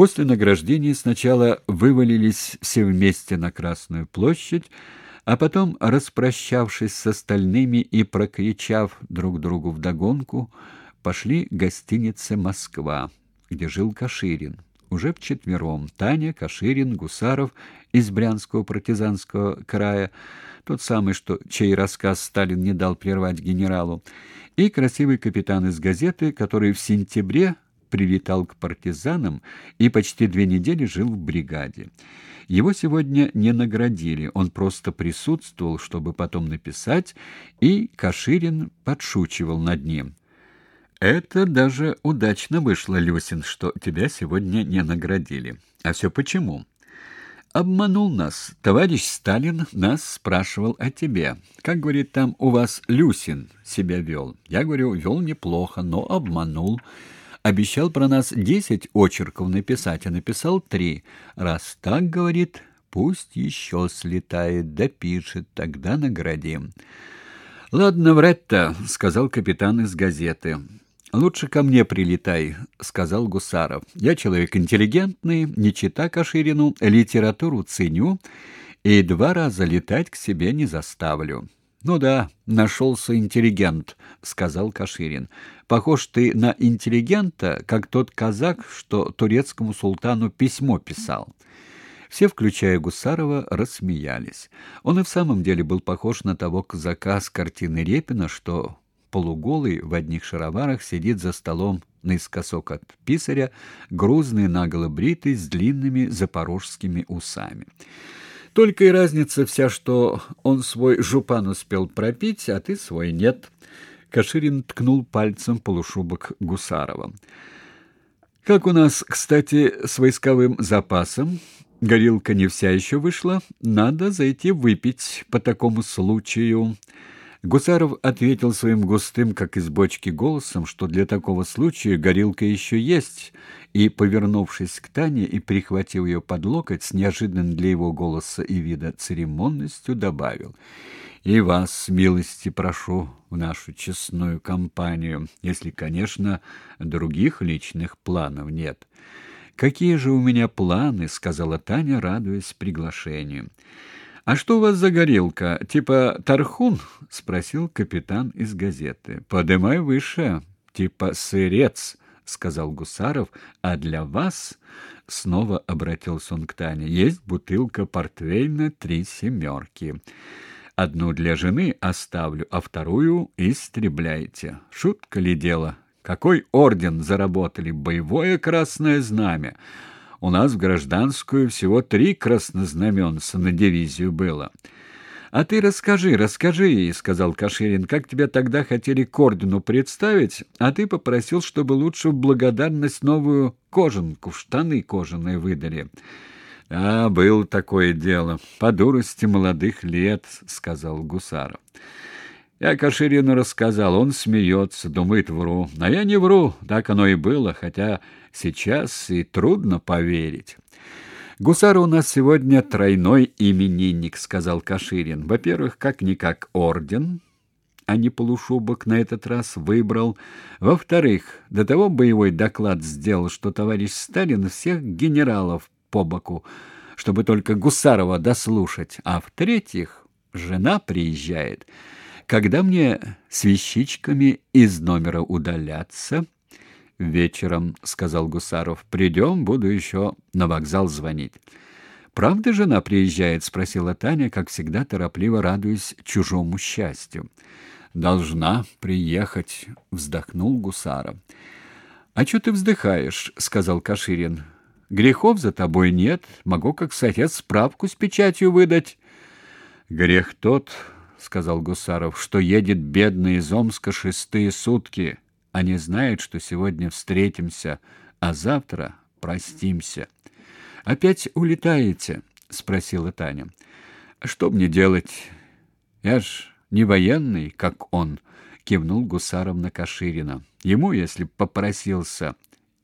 После награждения сначала вывалились все вместе на Красную площадь, а потом, распрощавшись с остальными и прокричав друг другу вдогонку, пошли к гостинице «Москва», где жил Каширин. Уже вчетвером Таня, Каширин, Гусаров из Брянского партизанского края, тот самый, что чей рассказ Сталин не дал прервать генералу, и красивый капитан из газеты, который в сентябре прилетал к партизанам и почти две недели жил в бригаде. Его сегодня не наградили, он просто присутствовал, чтобы потом написать, и Каширин подшучивал над ним. «Это даже удачно вышло, Люсин, что тебя сегодня не наградили. А все почему?» обманул нас. Товарищ Сталин нас спрашивал о тебе. Как, говорит, там у вас Люсин себя вел? Я говорю, вел неплохо, но обманул. Обещал про нас десять очерков написать, а написал три. Раз так, говорит, пусть еще слетает, допишет, тогда наградим. «Ладно, врать-то», — сказал капитан из газеты. «Лучше ко мне прилетай», — сказал Гусаров. «Я человек интеллигентный, не чита Каширину, литературу ценю и два раза летать к себе не заставлю». «Ну да, нашелся интеллигент», — сказал Каширин. «Похож ты на интеллигента, как тот казак, что турецкому султану письмо писал». Все, включая Гусарова, рассмеялись. Он и в самом деле был похож на того казака с картины Репина, что полуголый в одних шароварах сидит за столом наискосок от писаря, грузный наголо бритый с длинными запорожскими усами. Только и разница вся, что он свой жупан успел пропить, а ты свой нет. Каширин ткнул пальцем полушубок Гусарова. Как у нас, кстати, с войсковым запасом? Горилка не вся еще вышла. Надо зайти выпить по такому случаю. Гусаров ответил своим густым, как из бочки, голосом, что для такого случая горилка еще есть, и, повернувшись к Тане и прихватив ее под локоть, с неожиданной для его голоса и вида церемонностью добавил «И вас, милости прошу, в нашу честную компанию, если, конечно, других личных планов нет». «Какие же у меня планы?» — сказала Таня, радуясь приглашению. «А что у вас за горелка? Типа Тархун?» — спросил капитан из газеты. «Подымай выше. Типа сырец», — сказал Гусаров. «А для вас...» — снова обратился он к Тане. «Есть бутылка портвейна «Три семерки». Одну для жены оставлю, а вторую истребляйте. Шутка ли дело? Какой орден заработали? Боевое красное знамя. У нас в гражданскую всего три краснознаменца на дивизию было. А ты расскажи, расскажи сказал Каширин, как тебя тогда хотели к ордену представить, а ты попросил, чтобы лучше в благодарность новую кожанку, штаны кожаные выдали. А, было такое дело. По дурости молодых лет, сказал Гусаров. Я Каширину рассказал, он смеется, думает, вру. А я не вру, так оно и было, хотя сейчас и трудно поверить. «Гусар у нас сегодня тройной именинник», — сказал Каширин. «Во-первых, как-никак орден, а не полушубок на этот раз выбрал. Во-вторых, до того боевой доклад сделал, что товарищ Сталин всех генералов по боку, чтобы только Гусарова дослушать. А в-третьих, жена приезжает». Когда мне с вещичками из номера удаляться? Вечером, сказал Гусаров. Придем, буду еще на вокзал звонить. Правда жена приезжает, спросила Таня, как всегда торопливо радуясь чужому счастью. Должна приехать, вздохнул Гусаров. А что ты вздыхаешь, сказал Каширин. Грехов за тобой нет, могу как сосед справку с печатью выдать. Грех тот, — сказал Гусаров, — что едет бедный из Омска шестые сутки, не знает, что сегодня встретимся, а завтра простимся. — Опять улетаете? — спросила Таня. — Что мне делать? Я ж не военный, как он, — кивнул Гусаров на Каширина. Ему, если попросился,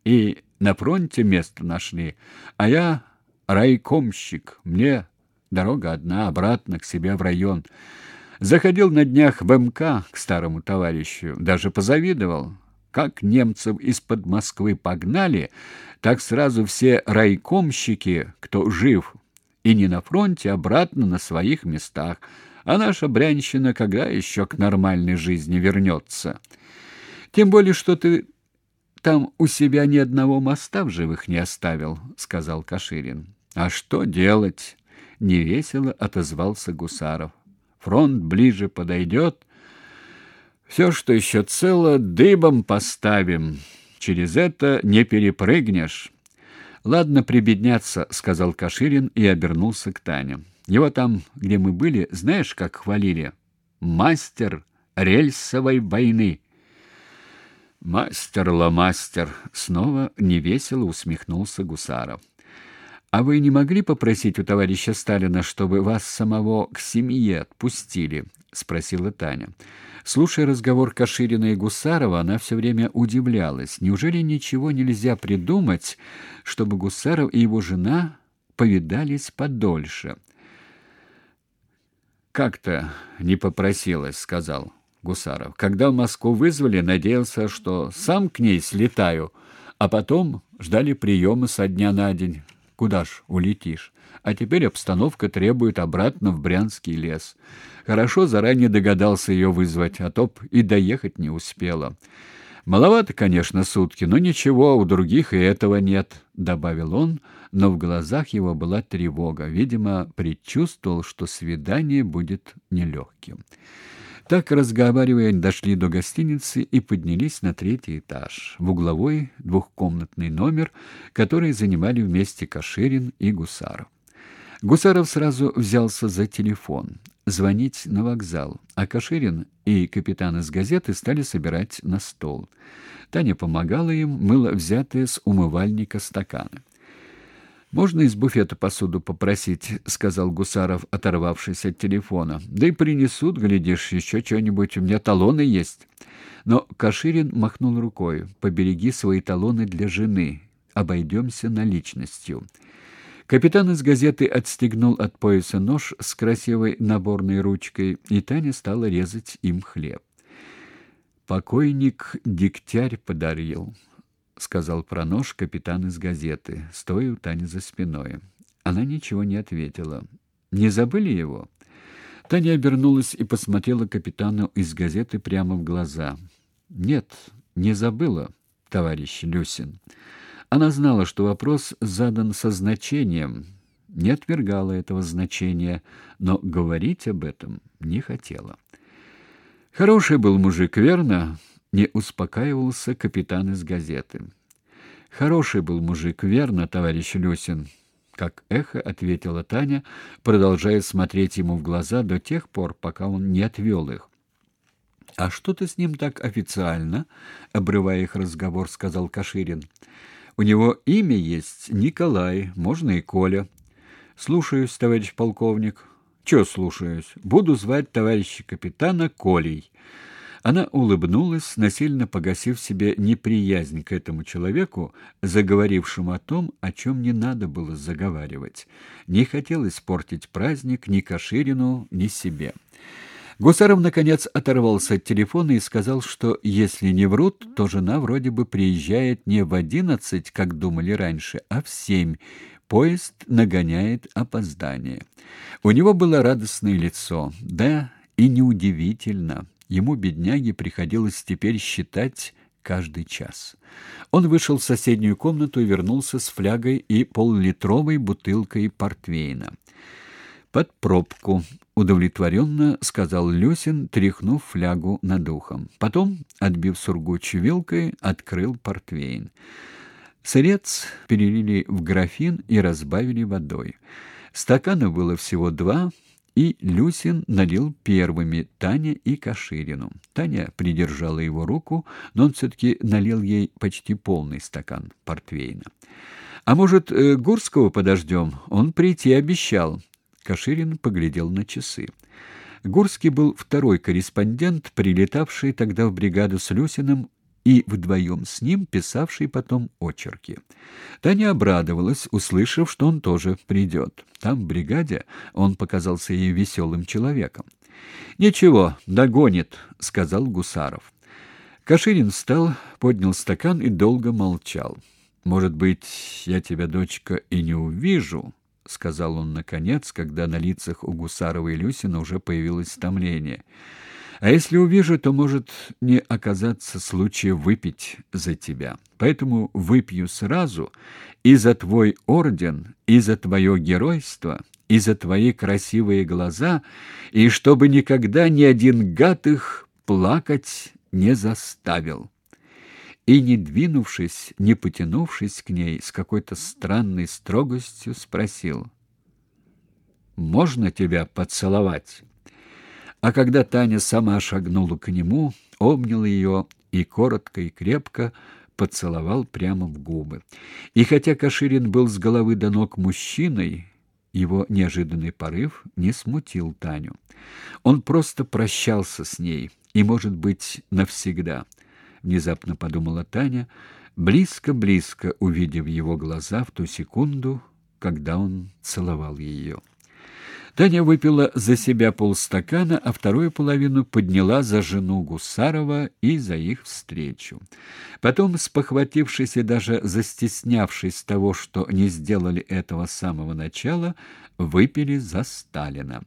и на фронте место нашли, а я райкомщик, мне дорога одна обратно к себе в район. Заходил на днях в МК к старому товарищу, даже позавидовал. Как немцев из-под Москвы погнали, так сразу все райкомщики, кто жив и не на фронте, обратно на своих местах. А наша брянщина когда еще к нормальной жизни вернется? Тем более, что ты там у себя ни одного моста в живых не оставил, — сказал Каширин. — А что делать? — невесело отозвался Гусаров. — Фронт ближе подойдет. Все, что еще цело, дыбом поставим. Через это не перепрыгнешь. Ладно прибедняться, сказал Каширин и обернулся к Тане. Его там, где мы были, знаешь, как хвалили? Мастер рельсовой войны. Мастер ла снова невесело усмехнулся Гусаров. А вы не могли попросить у товарища Сталина, чтобы вас самого к семье отпустили, спросила Таня. Слушая разговор Каширина и Гусарова, она все время удивлялась. Неужели ничего нельзя придумать, чтобы Гусаров и его жена повидались подольше? Как-то не попросилась, сказал Гусаров. Когда в Москву вызвали, надеялся, что сам к ней слетаю, а потом ждали приема со дня на день. Куда ж улетишь? А теперь обстановка требует обратно в Брянский лес. Хорошо заранее догадался ее вызвать, а то б и доехать не успела. Маловато, конечно, сутки, но ничего, у других и этого нет, добавил он, но в глазах его была тревога. Видимо, предчувствовал, что свидание будет нелегким. Так, разговаривая, дошли до гостиницы и поднялись на третий этаж, в угловой двухкомнатный номер, который занимали вместе Каширин и Гусаров. Гусаров сразу взялся за телефон, звонить на вокзал, а Каширин и капитан из газеты стали собирать на стол. Таня помогала им, мыла взятые с умывальника стаканы. Можно из буфета посуду попросить, сказал Гусаров, оторвавшись от телефона. Да и принесут, глядишь, еще что-нибудь, у меня талоны есть. Но Каширин махнул рукой: "Побереги свои талоны для жены. Обойдемся наличностью". Капитан из газеты отстегнул от пояса нож с красивой наборной ручкой, и Таня стала резать им хлеб. Покойник дегтярь подарил. — сказал про нож капитан из газеты, стоя у Тани за спиной. Она ничего не ответила. «Не забыли его?» Таня обернулась и посмотрела капитану из газеты прямо в глаза. «Нет, не забыла, товарищ Люсин». Она знала, что вопрос задан со значением, не отвергала этого значения, но говорить об этом не хотела. «Хороший был мужик, верно?» Не успокаивался капитан из газеты. Хороший был мужик, верно, товарищ Люсин, как эхо ответила Таня, продолжая смотреть ему в глаза до тех пор, пока он не отвел их. А что ты с ним так официально, обрывая их разговор, сказал Каширин. У него имя есть Николай, можно и Коля. Слушаюсь, товарищ полковник. Чё слушаюсь? Буду звать товарища капитана Колей. Она улыбнулась, насильно погасив себе неприязнь к этому человеку, заговорившему о том, о чем не надо было заговаривать. Не хотелось портить праздник ни Каширину, ни себе. Гусаров, наконец, оторвался от телефона и сказал, что, если не врут, то жена вроде бы приезжает не в одиннадцать, как думали раньше, а в семь. Поезд нагоняет опоздание. У него было радостное лицо. Да, и неудивительно. Ему, бедняге, приходилось теперь считать каждый час. Он вышел в соседнюю комнату и вернулся с флягой и поллитровой бутылкой портвейна. «Под пробку», — удовлетворенно сказал Люсин, тряхнув флягу над ухом. Потом, отбив сургуч вилкой, открыл портвейн. Сырец перелили в графин и разбавили водой. Стаканов было всего два — и Люсин налил первыми Тане и Каширину. Таня придержала его руку, но он все-таки налил ей почти полный стакан портвейна. «А может, э, Гурского подождем? Он прийти обещал». Каширин поглядел на часы. Гурский был второй корреспондент, прилетавший тогда в бригаду с Люсиным и вдвоем с ним писавший потом очерки. Таня обрадовалась, услышав, что он тоже придет. Там, в бригаде, он показался ей веселым человеком. «Ничего, догонит», — сказал Гусаров. Каширин встал, поднял стакан и долго молчал. «Может быть, я тебя, дочка, и не увижу», — сказал он наконец, когда на лицах у Гусарова и Люсина уже появилось томление. «А если увижу, то может не оказаться случая выпить за тебя. Поэтому выпью сразу и за твой орден, и за твое геройство, и за твои красивые глаза, и чтобы никогда ни один гад их плакать не заставил. И, не двинувшись, не потянувшись к ней, с какой-то странной строгостью спросил. «Можно тебя поцеловать?» А когда Таня сама шагнула к нему, обнял ее и коротко и крепко поцеловал прямо в губы. И хотя Каширин был с головы до ног мужчиной, его неожиданный порыв не смутил Таню. Он просто прощался с ней, и, может быть, навсегда, внезапно подумала Таня, близко-близко увидев его глаза в ту секунду, когда он целовал ее. Таня выпила за себя полстакана, а вторую половину подняла за жену Гусарова и за их встречу. Потом, спохватившись и даже застеснявшись того, что не сделали этого с самого начала, выпили за Сталина.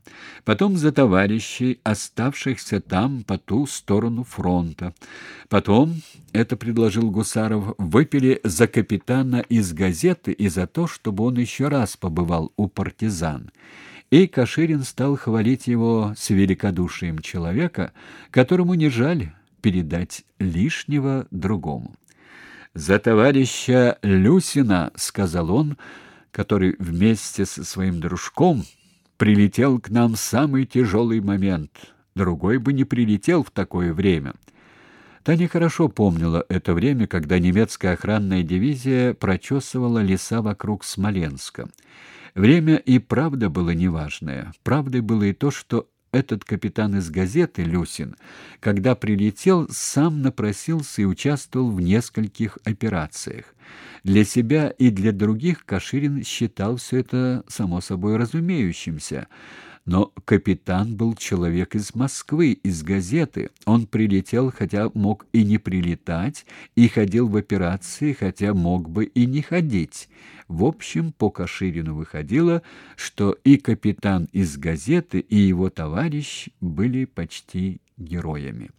Потом за товарищей, оставшихся там по ту сторону фронта. Потом, это предложил Гусаров, выпили за капитана из газеты и за то, чтобы он еще раз побывал у партизан и Каширин стал хвалить его с великодушием человека, которому не жаль передать лишнего другому. «За товарища Люсина», — сказал он, который вместе со своим дружком прилетел к нам в самый тяжелый момент. Другой бы не прилетел в такое время. Таня хорошо помнила это время, когда немецкая охранная дивизия прочесывала леса вокруг Смоленска. Время и правда было неважное. Правдой было и то, что этот капитан из газеты Люсин, когда прилетел, сам напросился и участвовал в нескольких операциях. Для себя и для других Каширин считал все это само собой разумеющимся. Но капитан был человек из Москвы, из газеты. Он прилетел, хотя мог и не прилетать, и ходил в операции, хотя мог бы и не ходить. В общем, по Каширину выходило, что и капитан из газеты, и его товарищ были почти героями.